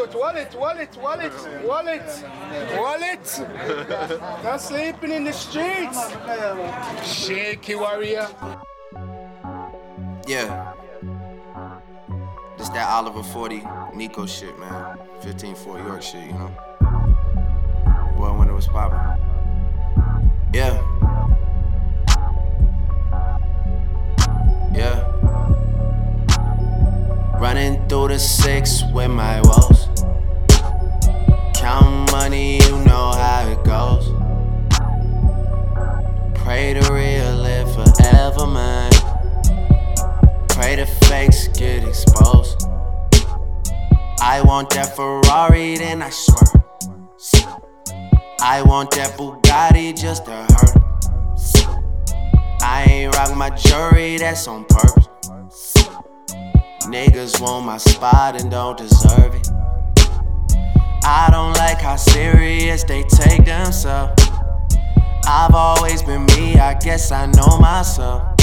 youth. Wallet, wallet, wallet, wallet, wallet. Not sleeping in the streets. Shaky warrior. Yeah. This that Oliver 40 Niko shit, man. 15 Fort York shit, you know. Boy, when it was poppin'. Yeah. The six with my woes. Count money, you know how it goes. Pray the real live forever, man. Pray the fakes get exposed. I want that Ferrari, then I swear. I want that Bugatti just to hurt. I ain't rock my jewelry, that's on purpose. Niggas want my spot and don't deserve it. I don't like how serious they take themselves. I've always been me, I guess I know myself.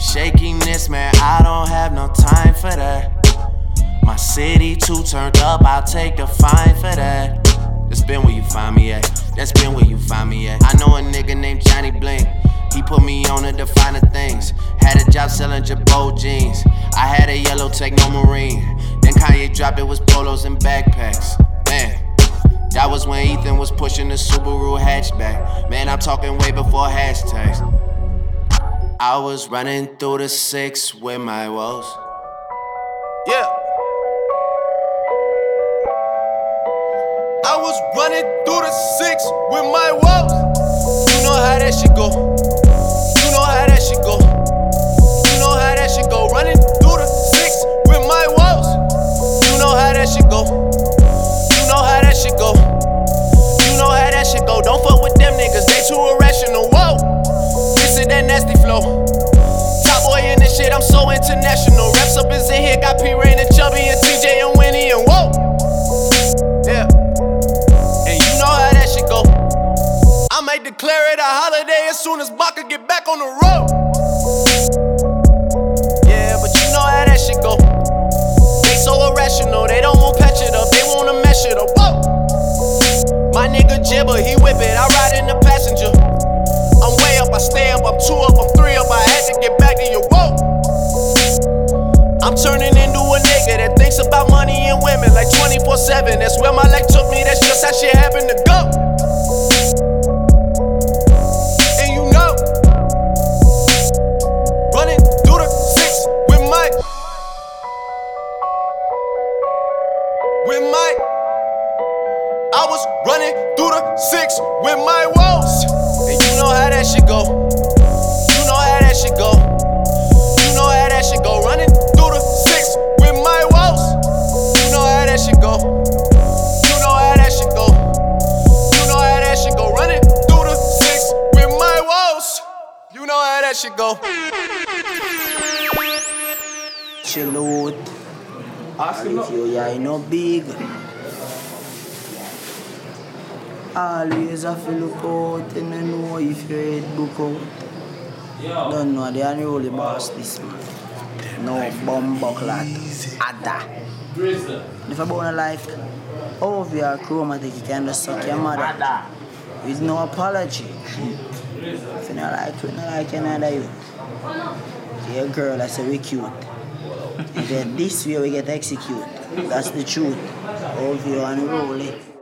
Shakiness, man, I don't have no time for that. My city too turned up, I'll take a fine for that. That's been where you find me at. That's been where you find me at. I know a nigga named Johnny Bling. He put me on to the things. Had a job selling Jacob jeans. I had a yellow Techno Marine. Then Kanye dropped it was polos and backpacks. Man, that was when Ethan was pushing the Subaru hatchback. Man, I'm talking way before hashtags. I was running through the six with my woes. Yeah. I was running through the six with my woes. You know how that shit go. Soon as Baka get back on the road. Yeah, but you know how that shit go. They so irrational, they don't want patch it up, they wanna mesh it up. Whoa. My nigga Jibber, he whip it, I ride in the passenger. I'm way up, I stay up, I'm two up, I'm three up, I had to get back to you. Whoa. I'm turning into a nigga that thinks about money and women like 24 7. That's I was running through the six with my woes. And you know how that shit go. You know how that shit go. You know how that shit go. Running through the six with my woes. You know how that shit go. You know how that shit go. You know how that shit go. Running through the six with my woes. You know how that shit go. Chill out. And if yeah, you know big. Always have to look out and you know if your head book out. Don't know the unruly boss this man. No bomb buckler. Ada. If I born a life, over oh, your chromatic, you can just suck your mother. With no apology. If you not like you, not like another you. Your girl, I say we cute. If you're this way, we get execute. That's the truth. Over you unruly.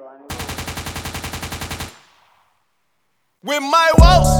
With my woes.